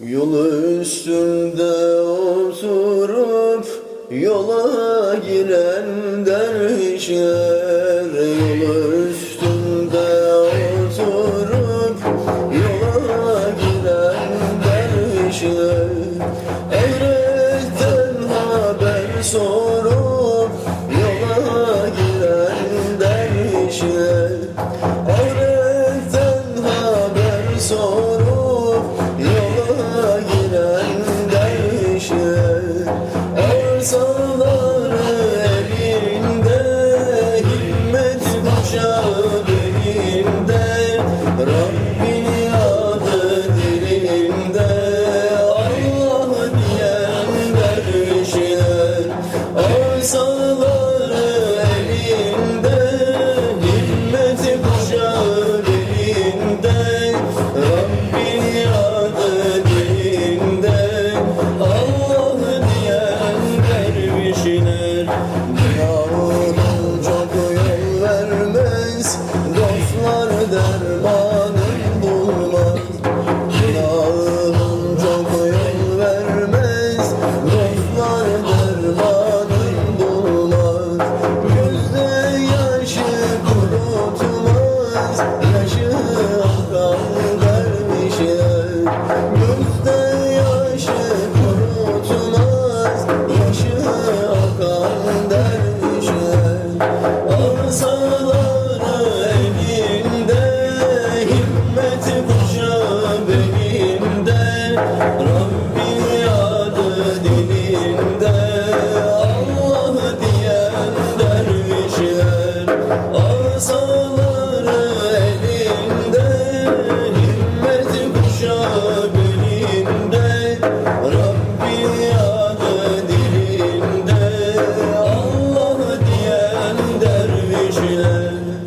Yol üstünde oturup yola giren dervişler Yol üstünde oturup yola giren dervişler Evretten haber sorup yola it's over. Ağzalı